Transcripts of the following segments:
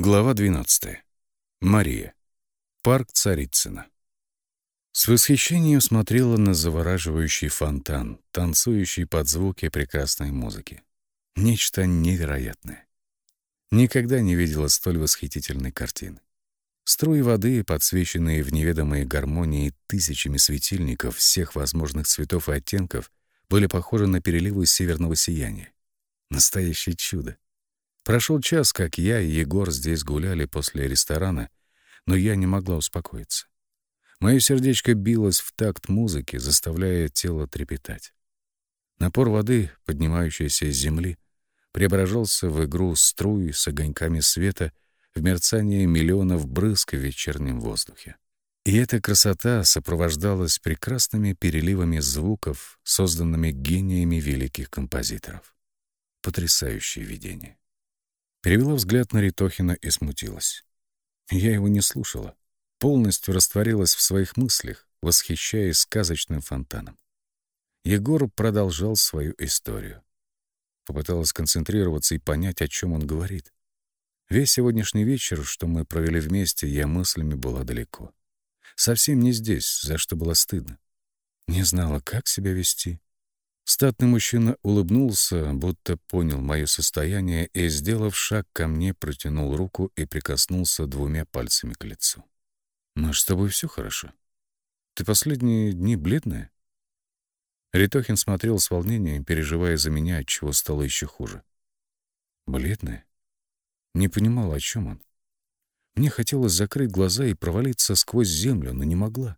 Глава 12. Мария. Парк Царицына. С восхищением смотрела на завораживающий фонтан, танцующий под звуки прекрасной музыки. Нечто невероятное. Никогда не видела столь восхитительной картины. Струи воды, подсвеченные в неведомой гармонии тысячами светильников всех возможных цветов и оттенков, были похожи на переливы северного сияния. Настоящее чудо. Прошел час, как я и Егор здесь гуляли после ресторана, но я не могла успокоиться. Мое сердечко билось в такт музыки, заставляя тело трепетать. Напор воды, поднимающейся из земли, преображался в игру струй с огоньками света в мерцание миллионов брызг в вечернем воздухе. И эта красота сопровождалась прекрасными переливами звуков, созданными гениями великих композиторов. Потрясающее видение. Перевела взгляд на Ритохина и смутилась. Я его не слушала. Полностью растворилась в своих мыслях, восхищаясь сказочным фонтаном. Егор продолжал свою историю. Попыталась концентрироваться и понять, о чем он говорит. Весь сегодняшний вечер, что мы провели вместе, я мыслями была далеко. Совсем не здесь, за что было стыдно. Не знала, как себя вести. Статный мужчина улыбнулся, будто понял мое состояние, и, сделав шаг ко мне, протянул руку и прикоснулся двумя пальцами к лицу. «Маш, с тобой все хорошо? Ты последние дни бледная?» Ритохин смотрел с волнением, переживая за меня, чего стало еще хуже. «Бледная?» Не понимала, о чем он. Мне хотелось закрыть глаза и провалиться сквозь землю, но не могла.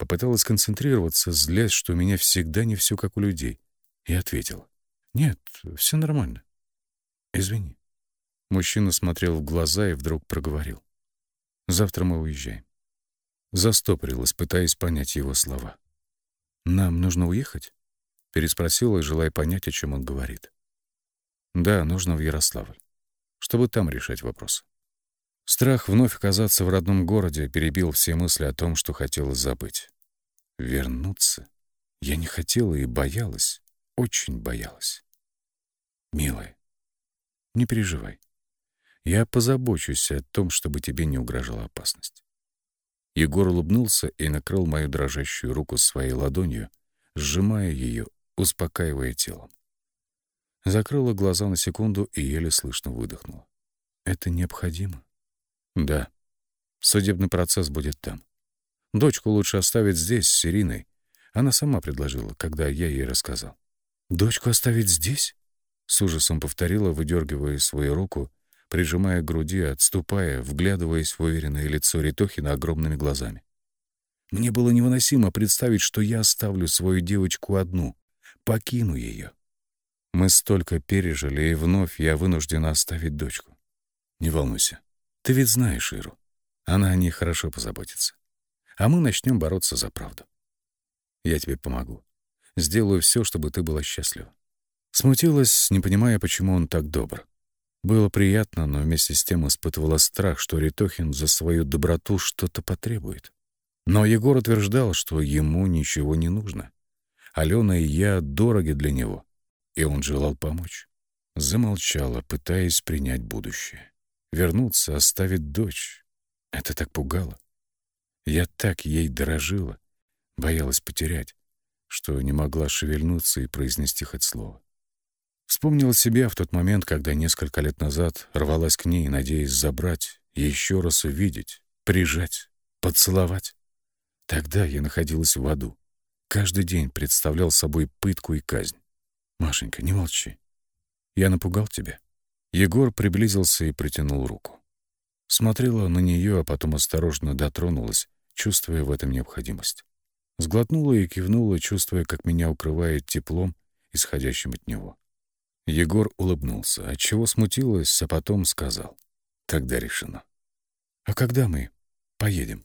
Попыталась концентрироваться, злясь, что у меня всегда не все как у людей. И ответила. «Нет, все нормально. Извини». Мужчина смотрел в глаза и вдруг проговорил. «Завтра мы уезжаем». Застопорилась, пытаясь понять его слова. «Нам нужно уехать?» Переспросила, желая понять, о чем он говорит. «Да, нужно в Ярославль, чтобы там решать вопрос». Страх вновь оказаться в родном городе перебил все мысли о том, что хотелось забыть. Вернуться? Я не хотела и боялась, очень боялась. Милая, не переживай. Я позабочусь о том, чтобы тебе не угрожала опасность. Егор улыбнулся и накрыл мою дрожащую руку своей ладонью, сжимая ее, успокаивая телом. Закрыла глаза на секунду и еле слышно выдохнула. Это необходимо. Да. Судебный процесс будет там. Дочку лучше оставить здесь, с Ириной. Она сама предложила, когда я ей рассказал. «Дочку оставить здесь?» С ужасом повторила, выдергивая свою руку, прижимая к груди, отступая, вглядываясь в уверенное лицо Ритохина огромными глазами. Мне было невыносимо представить, что я оставлю свою девочку одну, покину ее. Мы столько пережили, и вновь я вынуждена оставить дочку. Не волнуйся, ты ведь знаешь Иру. Она о ней хорошо позаботится. А мы начнем бороться за правду. Я тебе помогу. Сделаю все, чтобы ты была счастлива. Смутилась, не понимая, почему он так добр. Было приятно, но вместе с тем испытывала страх, что Ритохин за свою доброту что-то потребует. Но Егор утверждал, что ему ничего не нужно. Алена и я дороги для него, и он желал помочь. Замолчала, пытаясь принять будущее. Вернуться, оставить дочь. Это так пугало. Я так ей дорожила, боялась потерять, что не могла шевельнуться и произнести хоть слово. Вспомнила себя в тот момент, когда несколько лет назад рвалась к ней, надеясь забрать, еще раз увидеть, прижать, поцеловать. Тогда я находилась в аду. Каждый день представлял собой пытку и казнь. Машенька, не молчи. Я напугал тебя. Егор приблизился и протянул руку. Смотрела на нее, а потом осторожно дотронулась, чувствуя в этом необходимость. Сглотнула и кивнула, чувствуя, как меня укрывает теплом, исходящим от него. Егор улыбнулся, отчего смутилась, а потом сказал. «Тогда решено». «А когда мы поедем?»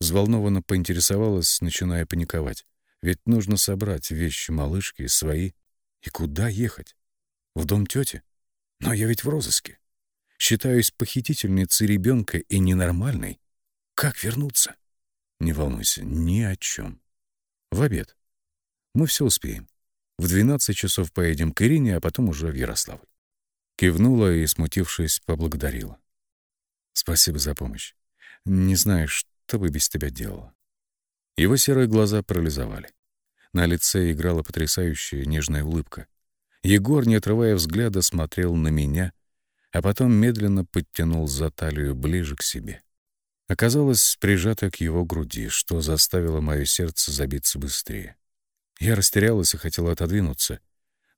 Взволнованно поинтересовалась, начиная паниковать. «Ведь нужно собрать вещи малышки, свои. И куда ехать? В дом тети?» Но я ведь в розыске. Считаюсь похитительницей ребенка и ненормальной. Как вернуться? Не волнуйся, ни о чем. В обед. Мы все успеем. В 12 часов поедем к Ирине, а потом уже в Ярославль. Кивнула и, смутившись, поблагодарила. Спасибо за помощь. Не знаю, что бы без тебя делала. Его серые глаза парализовали. На лице играла потрясающая нежная улыбка. Егор, не отрывая взгляда, смотрел на меня, а потом медленно подтянул за талию ближе к себе. Оказалось, прижато к его груди, что заставило мое сердце забиться быстрее. Я растерялась и хотела отодвинуться,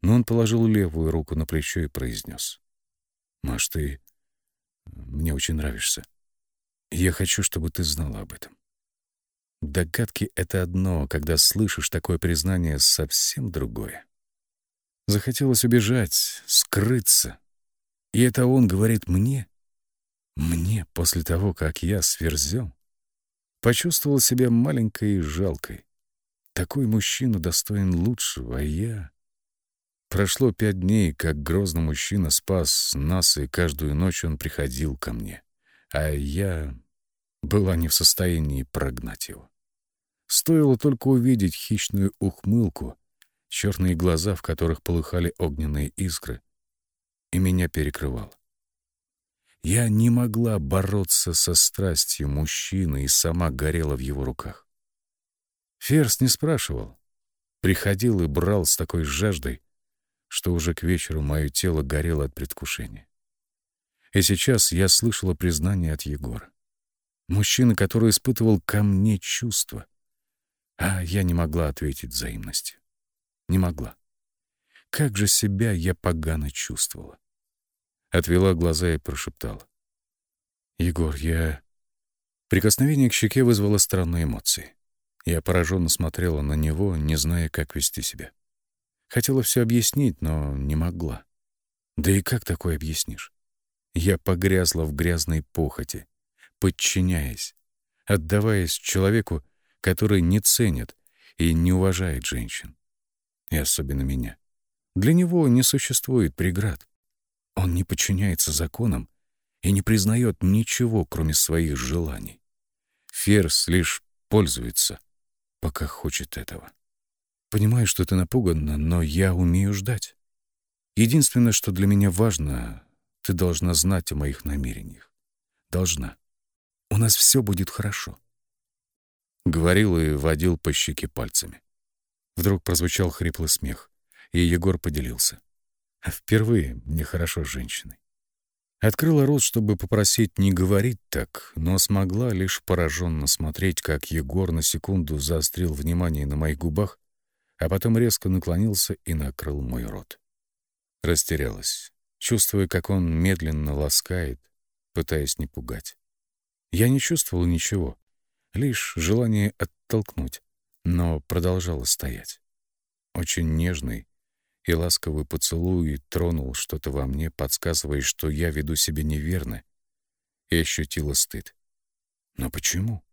но он положил левую руку на плечо и произнес. «Маш, ты мне очень нравишься. Я хочу, чтобы ты знала об этом». Догадки — это одно, когда слышишь такое признание — совсем другое. Захотелось убежать, скрыться. И это он говорит мне? Мне, после того, как я сверзел? Почувствовал себя маленькой и жалкой. Такой мужчина достоин лучшего, а я... Прошло пять дней, как грозный мужчина спас нас, и каждую ночь он приходил ко мне. А я была не в состоянии прогнать его. Стоило только увидеть хищную ухмылку, черные глаза, в которых полыхали огненные искры, и меня перекрывало. Я не могла бороться со страстью мужчины и сама горела в его руках. Ферс не спрашивал. Приходил и брал с такой жаждой, что уже к вечеру мое тело горело от предвкушения. И сейчас я слышала признание от Егора. Мужчина, который испытывал ко мне чувства. А я не могла ответить взаимностью. Не могла. Как же себя я погано чувствовала. Отвела глаза и прошептала. «Егор, я...» Прикосновение к щеке вызвало странные эмоции. Я пораженно смотрела на него, не зная, как вести себя. Хотела все объяснить, но не могла. Да и как такое объяснишь? Я погрязла в грязной похоти, подчиняясь, отдаваясь человеку, который не ценит и не уважает женщин. И особенно меня. Для него не существует преград. Он не подчиняется законам и не признает ничего, кроме своих желаний. Ферс лишь пользуется, пока хочет этого. Понимаю, что ты напугана, но я умею ждать. Единственное, что для меня важно, ты должна знать о моих намерениях. Должна. У нас все будет хорошо. Говорил и водил по щеке пальцами. Вдруг прозвучал хриплый смех, и Егор поделился. Впервые мне хорошо с женщиной. Открыла рот, чтобы попросить не говорить так, но смогла лишь пораженно смотреть, как Егор на секунду заострил внимание на моих губах, а потом резко наклонился и накрыл мой рот. Растерялась, чувствуя, как он медленно ласкает, пытаясь не пугать. Я не чувствовал ничего, лишь желание оттолкнуть, но продолжала стоять. Очень нежный и ласковый поцелуй тронул что-то во мне, подсказывая, что я веду себя неверно, и ощутила стыд. Но почему?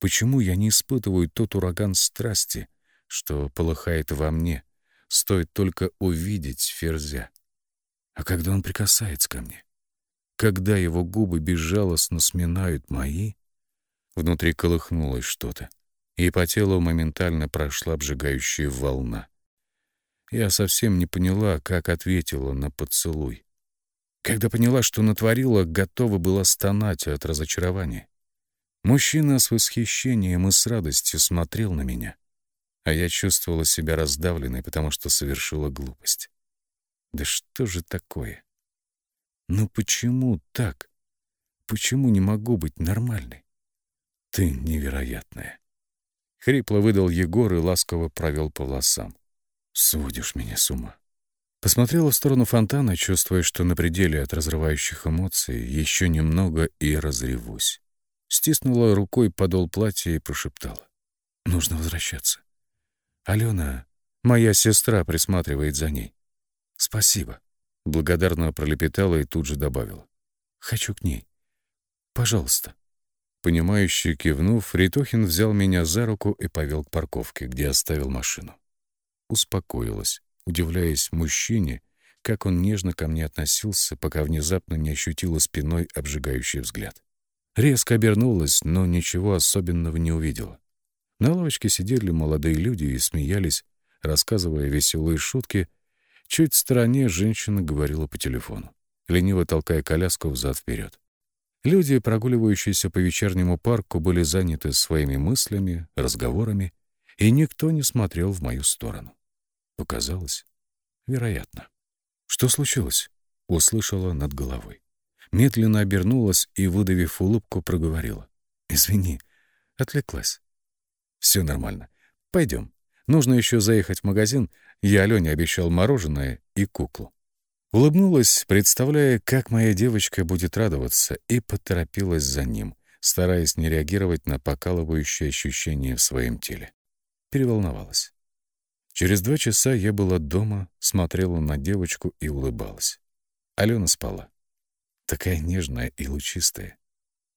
Почему я не испытываю тот ураган страсти, что полыхает во мне, стоит только увидеть ферзя? А когда он прикасается ко мне? Когда его губы безжалостно сминают мои, внутри колыхнулось что-то и по телу моментально прошла обжигающая волна. Я совсем не поняла, как ответила на поцелуй. Когда поняла, что натворила, готова была стонать от разочарования. Мужчина с восхищением и с радостью смотрел на меня, а я чувствовала себя раздавленной, потому что совершила глупость. Да что же такое? Ну почему так? Почему не могу быть нормальной? Ты невероятная. Хрипло выдал Егор и ласково провел по волосам. «Сводишь меня с ума». Посмотрела в сторону фонтана, чувствуя, что на пределе от разрывающих эмоций еще немного и разревусь. Стиснула рукой подол платья и прошептала. «Нужно возвращаться. Алена, моя сестра, присматривает за ней. Спасибо». Благодарно пролепетала и тут же добавила. «Хочу к ней. Пожалуйста». Понимающе кивнув, Ритохин взял меня за руку и повел к парковке, где оставил машину. Успокоилась, удивляясь мужчине, как он нежно ко мне относился, пока внезапно не ощутила спиной обжигающий взгляд. Резко обернулась, но ничего особенного не увидела. На лавочке сидели молодые люди и смеялись, рассказывая веселые шутки. Чуть в стороне женщина говорила по телефону, лениво толкая коляску взад-вперед. Люди, прогуливающиеся по вечернему парку, были заняты своими мыслями, разговорами, и никто не смотрел в мою сторону. Показалось, вероятно. «Что случилось?» — услышала над головой. Медленно обернулась и, выдавив улыбку, проговорила. «Извини, отвлеклась». «Все нормально. Пойдем. Нужно еще заехать в магазин. Я Алене обещал мороженое и куклу». Улыбнулась, представляя, как моя девочка будет радоваться, и поторопилась за ним, стараясь не реагировать на покалывающие ощущения в своем теле. Переволновалась. Через два часа я была дома, смотрела на девочку и улыбалась. Алена спала. Такая нежная и лучистая.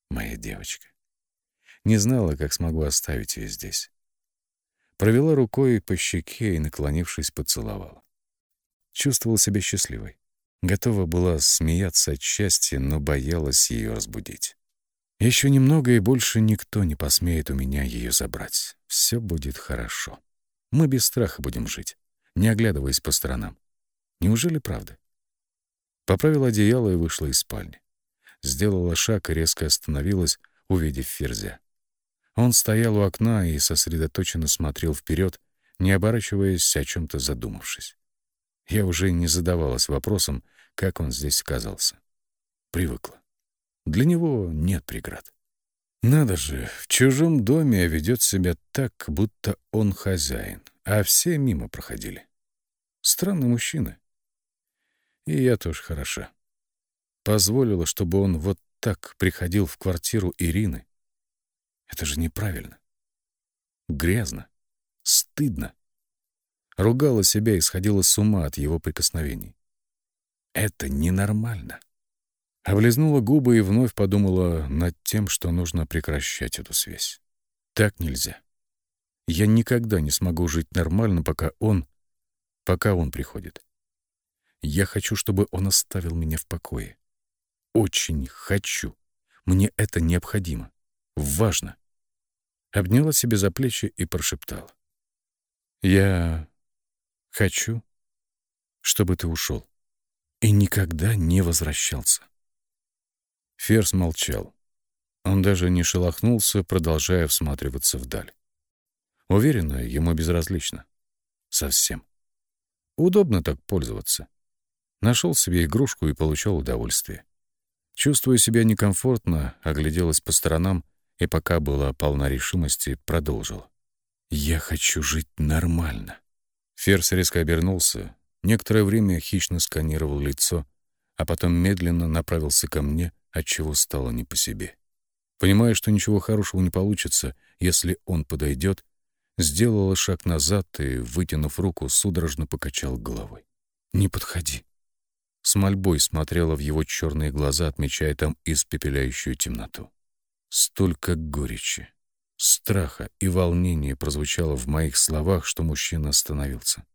Моя девочка. Не знала, как смогу оставить ее здесь. Провела рукой по щеке и, наклонившись, поцеловала. Чувствовала себя счастливой. Готова была смеяться от счастья, но боялась ее разбудить. Еще немного, и больше никто не посмеет у меня ее забрать. Все будет хорошо. Мы без страха будем жить, не оглядываясь по сторонам. Неужели правда? Поправила одеяло и вышла из спальни. Сделала шаг и резко остановилась, увидев Ферзя. Он стоял у окна и сосредоточенно смотрел вперед, не оборачиваясь, о чем-то задумавшись. Я уже не задавалась вопросом, как он здесь оказался. Привыкла. Для него нет преград. Надо же, в чужом доме ведет себя так, будто он хозяин, а все мимо проходили. Странный мужчина. И я тоже хороша. Позволила, чтобы он вот так приходил в квартиру Ирины. Это же неправильно. Грязно. Стыдно ругала себя и сходила с ума от его прикосновений. Это ненормально. Облизнула губы и вновь подумала над тем, что нужно прекращать эту связь. Так нельзя. Я никогда не смогу жить нормально, пока он... пока он приходит. Я хочу, чтобы он оставил меня в покое. Очень хочу. Мне это необходимо. Важно. Обняла себе за плечи и прошептала. Я Хочу, чтобы ты ушел и никогда не возвращался. Ферс молчал. Он даже не шелохнулся, продолжая всматриваться вдаль. Уверенно, ему безразлично. Совсем. Удобно так пользоваться. Нашел себе игрушку и получал удовольствие. Чувствуя себя некомфортно, огляделась по сторонам и, пока была полна решимости, продолжила. «Я хочу жить нормально. Ферс резко обернулся, некоторое время хищно сканировал лицо, а потом медленно направился ко мне, отчего стало не по себе. Понимая, что ничего хорошего не получится, если он подойдет, сделала шаг назад и, вытянув руку, судорожно покачал головой. «Не подходи». С мольбой смотрела в его черные глаза, отмечая там испепеляющую темноту. Столько горечи, страха и волнения прозвучало в моих словах, что мужчина остановился.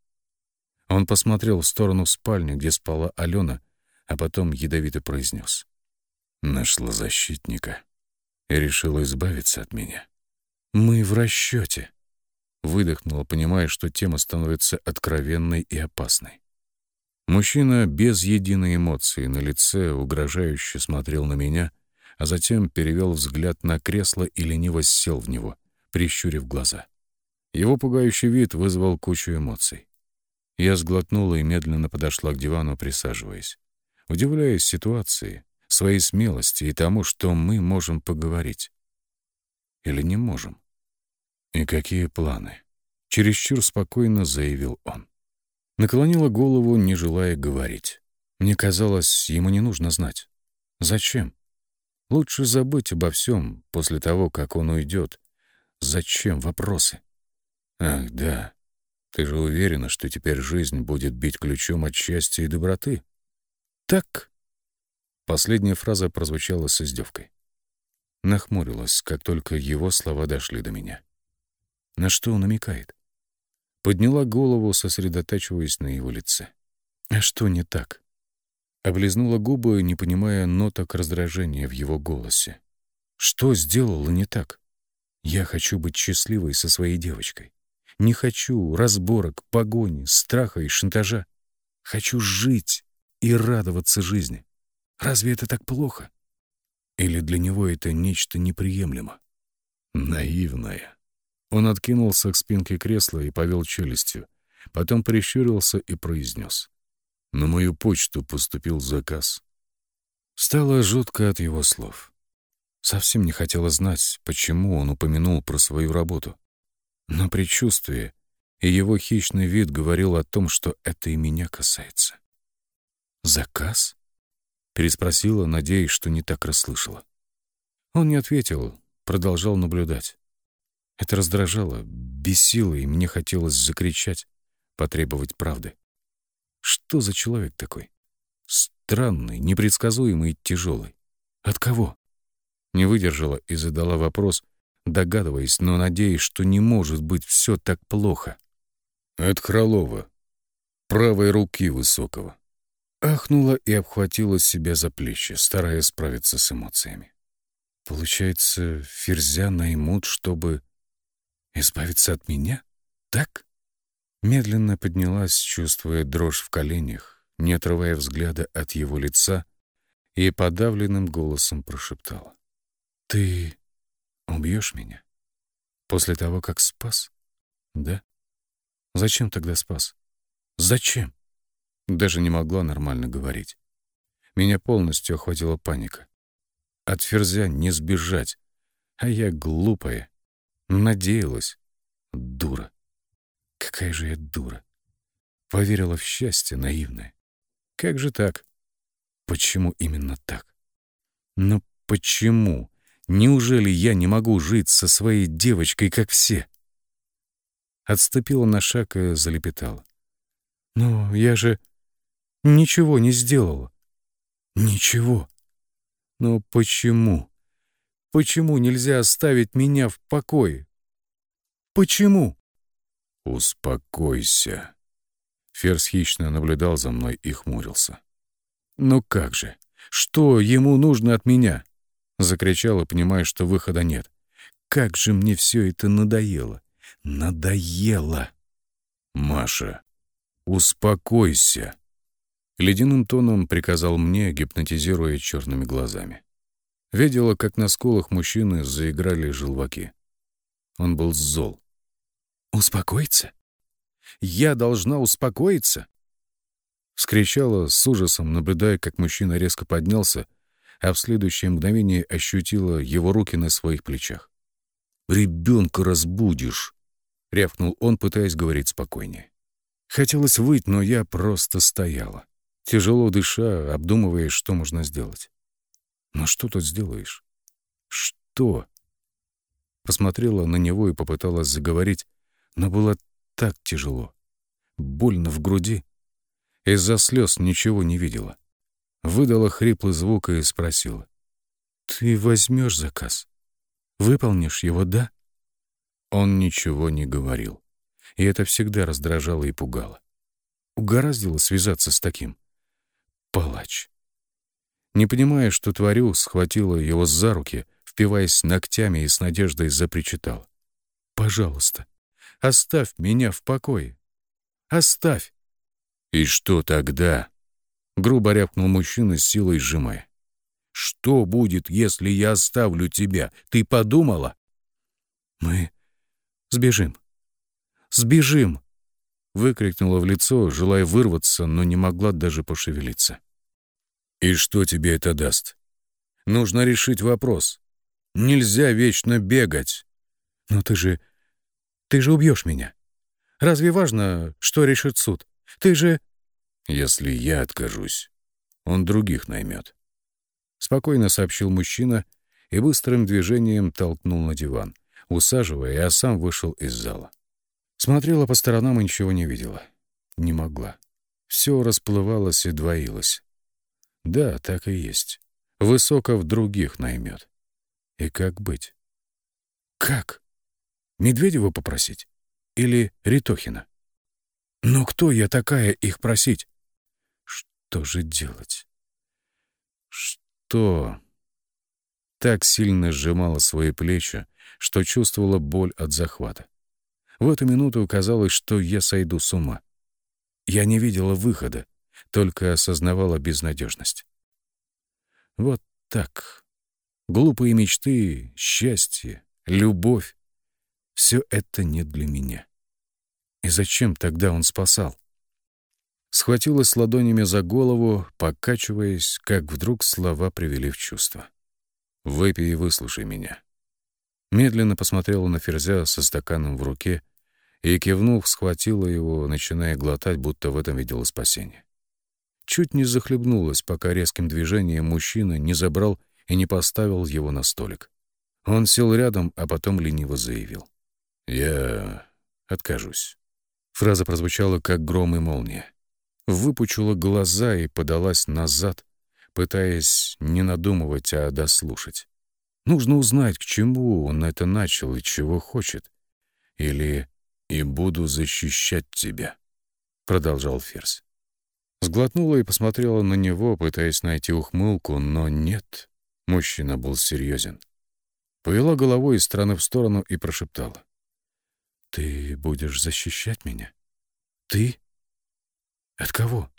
Он посмотрел в сторону спальни, где спала Алена, а потом ядовито произнес. «Нашла защитника и решила избавиться от меня. Мы в расчете», — выдохнула, понимая, что тема становится откровенной и опасной. Мужчина без единой эмоции на лице угрожающе смотрел на меня — а затем перевел взгляд на кресло и лениво сел в него, прищурив глаза. Его пугающий вид вызвал кучу эмоций. Я сглотнула и медленно подошла к дивану, присаживаясь. Удивляясь ситуации, своей смелости и тому, что мы можем поговорить. Или не можем. И какие планы? Чересчур спокойно заявил он. Наклонила голову, не желая говорить. Мне казалось, ему не нужно знать. Зачем? Лучше забыть обо всем после того, как он уйдет. Зачем вопросы? Ах, да. Ты же уверена, что теперь жизнь будет бить ключом от счастья и доброты? Так. Последняя фраза прозвучала с издевкой. Нахмурилась, как только его слова дошли до меня. На что он намекает? Подняла голову, сосредотачиваясь на его лице. А что не так? Облизнула губы, не понимая ноток раздражения в его голосе. Что сделала не так? Я хочу быть счастливой со своей девочкой. Не хочу разборок, погони, страха и шантажа. Хочу жить и радоваться жизни. Разве это так плохо? Или для него это нечто неприемлемо? Наивное. Он откинулся к спинке кресла и повел челюстью. Потом прищурился и произнес. На мою почту поступил заказ. Стало жутко от его слов. Совсем не хотела знать, почему он упомянул про свою работу. Но предчувствие и его хищный вид говорил о том, что это и меня касается. «Заказ?» — переспросила, надеясь, что не так расслышала. Он не ответил, продолжал наблюдать. Это раздражало, бесило, и мне хотелось закричать, потребовать правды. Что за человек такой? Странный, непредсказуемый и тяжелый. От кого? Не выдержала и задала вопрос, догадываясь, но надеясь, что не может быть все так плохо. От Кролова, правой руки высокого. Ахнула и обхватила себя за плечи, стараясь справиться с эмоциями. Получается, Ферзя наймут, чтобы избавиться от меня? Так? Медленно поднялась, чувствуя дрожь в коленях, не отрывая взгляда от его лица, и подавленным голосом прошептала. «Ты убьешь меня? После того, как спас? Да? Зачем тогда спас? Зачем?» Даже не могла нормально говорить. Меня полностью охватила паника. От ферзя не сбежать, а я глупая. Надеялась. Дура. Какая же я дура. Поверила в счастье наивное. Как же так? Почему именно так? Но почему? Неужели я не могу жить со своей девочкой, как все? Отступила на шаг и залепетала. «Но я же ничего не сделала». «Ничего. Но почему? Почему нельзя оставить меня в покое? Почему?» «Успокойся». Ферс хищно наблюдал за мной и хмурился. «Ну как же? Что ему нужно от меня?» Закричала, понимая, что выхода нет. «Как же мне все это надоело! Надоело!» «Маша, успокойся!» Ледяным тоном приказал мне, гипнотизируя черными глазами. Видела, как на скулах мужчины заиграли желваки. Он был зол. «Успокоиться? Я должна успокоиться?» Вскричала с ужасом, наблюдая, как мужчина резко поднялся, а в следующее мгновение ощутила его руки на своих плечах. «Ребенка разбудишь!» — рявкнул он, пытаясь говорить спокойнее. Хотелось выйти, но я просто стояла, тяжело дыша, обдумывая, что можно сделать. Но что тут сделаешь? Что? Посмотрела на него и попыталась заговорить, но было так тяжело. Больно в груди. Из-за слез ничего не видела. Выдала хриплый звук и спросила. «Ты возьмешь заказ? Выполнишь его, да?» Он ничего не говорил. И это всегда раздражало и пугало. Угораздило связаться с таким. Палач. Не понимая, что творю, схватила его за руки, впиваясь ногтями и с надеждой запричитал. «Пожалуйста, Оставь меня в покое. Оставь. И что тогда? Грубо рявкнул мужчина с силой сжимая. Что будет, если я оставлю тебя? Ты подумала? Мы сбежим. Сбежим! Выкрикнула в лицо, желая вырваться, но не могла даже пошевелиться. И что тебе это даст? Нужно решить вопрос. Нельзя вечно бегать. Но ты же ты же убьешь меня. Разве важно, что решит суд? Ты же...» «Если я откажусь, он других наймет», — спокойно сообщил мужчина и быстрым движением толкнул на диван, усаживая, а сам вышел из зала. Смотрела по сторонам и ничего не видела. Не могла. Все расплывалось и двоилось. Да, так и есть. Высоков других наймет. И как быть? Как? Медведева попросить? Или Ритохина? Но кто я такая их просить? Что же делать? Что? Так сильно сжимала свои плечи, что чувствовала боль от захвата. В эту минуту казалось, что я сойду с ума. Я не видела выхода, только осознавала безнадежность. Вот так. Глупые мечты, счастье, любовь — все это не для меня. И зачем тогда он спасал? Схватилась ладонями за голову, покачиваясь, как вдруг слова привели в чувство. «Выпей и выслушай меня». Медленно посмотрела на Ферзя со стаканом в руке и, кивнув, схватила его, начиная глотать, будто в этом видела спасение. Чуть не захлебнулась, пока резким движением мужчина не забрал и не поставил его на столик. Он сел рядом, а потом лениво заявил. «Я откажусь». Фраза прозвучала, как гром и молния. Выпучила глаза и подалась назад, пытаясь не надумывать, а дослушать. Нужно узнать, к чему он это начал и чего хочет. Или «и буду защищать тебя», — продолжал Ферзь. Сглотнула и посмотрела на него, пытаясь найти ухмылку, но нет. Мужчина был серьезен. Повела головой из стороны в сторону и прошептала. «Ты будешь защищать меня? Ты? От кого?»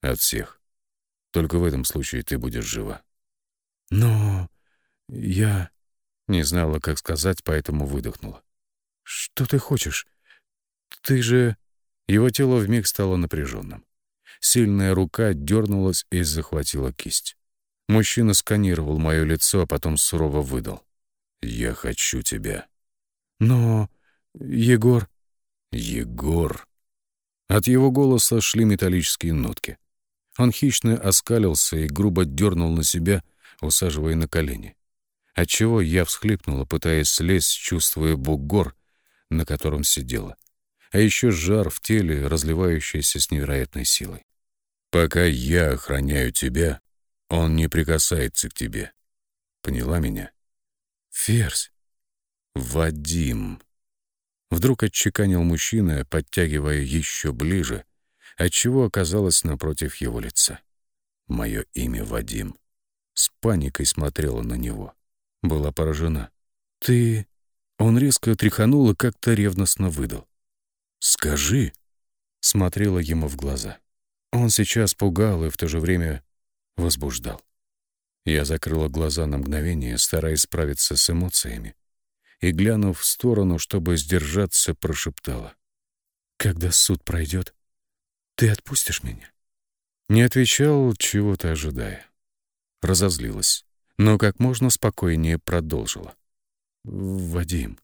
«От всех. Только в этом случае ты будешь жива». «Но я...» Не знала, как сказать, поэтому выдохнула. «Что ты хочешь? Ты же...» Его тело вмиг стало напряженным. Сильная рука дернулась и захватила кисть. Мужчина сканировал мое лицо, а потом сурово выдал. «Я хочу тебя». «Но... Егор...» «Егор...» От его голоса шли металлические нотки. Он хищно оскалился и грубо дернул на себя, усаживая на колени. Отчего я всхлипнула, пытаясь слезть, чувствуя бугор, на котором сидела. А еще жар в теле, разливающийся с невероятной силой. «Пока я охраняю тебя, он не прикасается к тебе. Поняла меня? Ферзь. Вадим. Вдруг отчеканил мужчина, подтягивая еще ближе, отчего оказалось напротив его лица. Мое имя Вадим. С паникой смотрела на него. Была поражена. «Ты...» Он резко тряханул и как-то ревностно выдал. «Скажи!» Смотрела ему в глаза. Он сейчас пугал и в то же время возбуждал. Я закрыла глаза на мгновение, стараясь справиться с эмоциями, и, глянув в сторону, чтобы сдержаться, прошептала. «Когда суд пройдет, ты отпустишь меня?» Не отвечал, чего-то ожидая. Разозлилась, но как можно спокойнее продолжила. «Вадим»,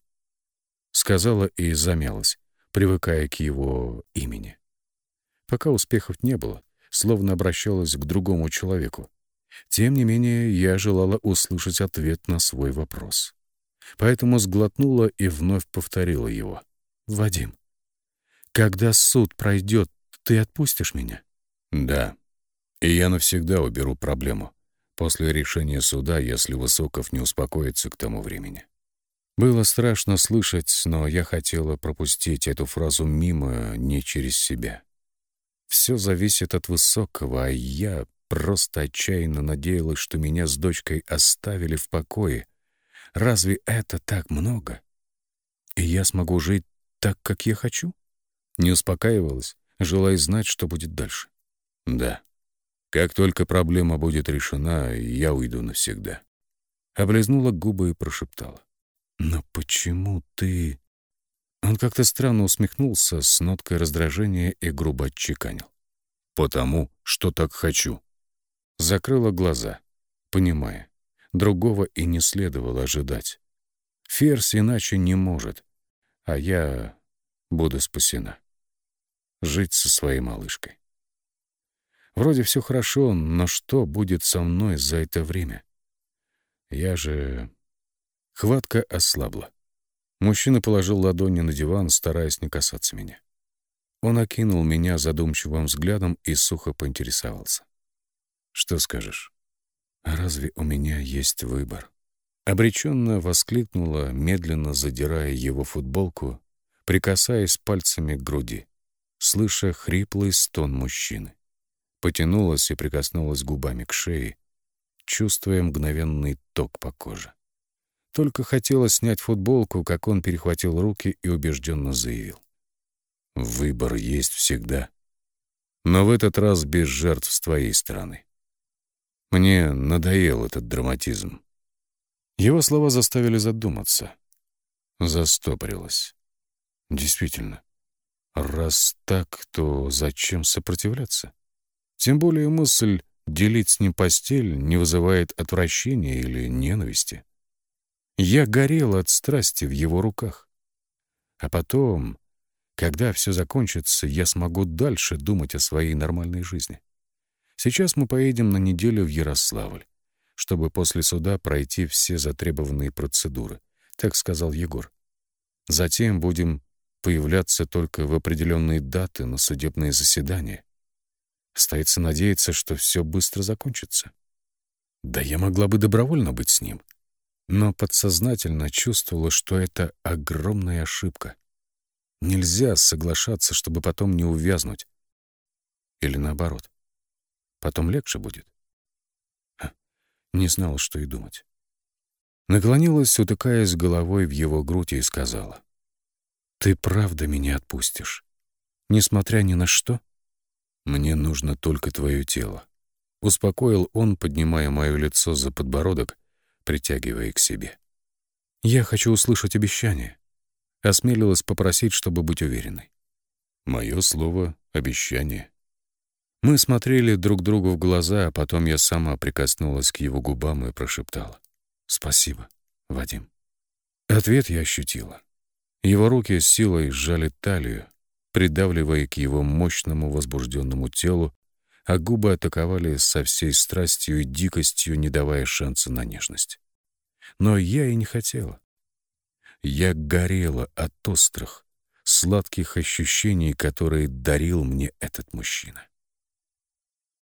— сказала и замялась, привыкая к его имени. Пока успехов не было, словно обращалась к другому человеку. Тем не менее, я желала услышать ответ на свой вопрос. Поэтому сглотнула и вновь повторила его. «Вадим, когда суд пройдет, ты отпустишь меня?» «Да. И я навсегда уберу проблему. После решения суда, если Высоков не успокоится к тому времени». Было страшно слышать, но я хотела пропустить эту фразу мимо, не через себя. Все зависит от высокого, а я просто отчаянно надеялась, что меня с дочкой оставили в покое. Разве это так много? И я смогу жить так, как я хочу? Не успокаивалась, желая знать, что будет дальше. Да. Как только проблема будет решена, я уйду навсегда. Облизнула губы и прошептала. «Но почему ты...» Он как-то странно усмехнулся с ноткой раздражения и грубо отчеканил. «Потому что так хочу». Закрыла глаза, понимая. Другого и не следовало ожидать. Ферс иначе не может, а я буду спасена. Жить со своей малышкой. Вроде все хорошо, но что будет со мной за это время? Я же... Хватка ослабла. Мужчина положил ладони на диван, стараясь не касаться меня. Он окинул меня задумчивым взглядом и сухо поинтересовался. «Что скажешь? А разве у меня есть выбор?» Обреченно воскликнула, медленно задирая его футболку, прикасаясь пальцами к груди, слыша хриплый стон мужчины. Потянулась и прикоснулась губами к шее, чувствуя мгновенный ток по коже. Только хотела снять футболку, как он перехватил руки и убежденно заявил. «Выбор есть всегда. Но в этот раз без жертв с твоей стороны. Мне надоел этот драматизм. Его слова заставили задуматься. Застопорилась. Действительно, раз так, то зачем сопротивляться? Тем более мысль делить с ним постель не вызывает отвращения или ненависти. Я горел от страсти в его руках. А потом, когда все закончится, я смогу дальше думать о своей нормальной жизни. Сейчас мы поедем на неделю в Ярославль, чтобы после суда пройти все затребованные процедуры, так сказал Егор. Затем будем появляться только в определенные даты на судебные заседания. Остается надеяться, что все быстро закончится. Да я могла бы добровольно быть с ним, но подсознательно чувствовала, что это огромная ошибка. Нельзя соглашаться, чтобы потом не увязнуть. Или наоборот. Потом легче будет. Ха, не знала, что и думать. Наклонилась, утыкаясь головой в его грудь, и сказала. «Ты правда меня отпустишь? Несмотря ни на что?» «Мне нужно только твое тело», — успокоил он, поднимая мое лицо за подбородок, притягивая к себе. «Я хочу услышать обещание», — осмелилась попросить, чтобы быть уверенной. Мое слово — обещание. Мы смотрели друг другу в глаза, а потом я сама прикоснулась к его губам и прошептала. «Спасибо, Вадим». Ответ я ощутила. Его руки с силой сжали талию, придавливая к его мощному возбужденному телу, а губы атаковали со всей страстью и дикостью, не давая шанса на нежность. Но я и не хотела. Я горела от острых, сладких ощущений, которые дарил мне этот мужчина.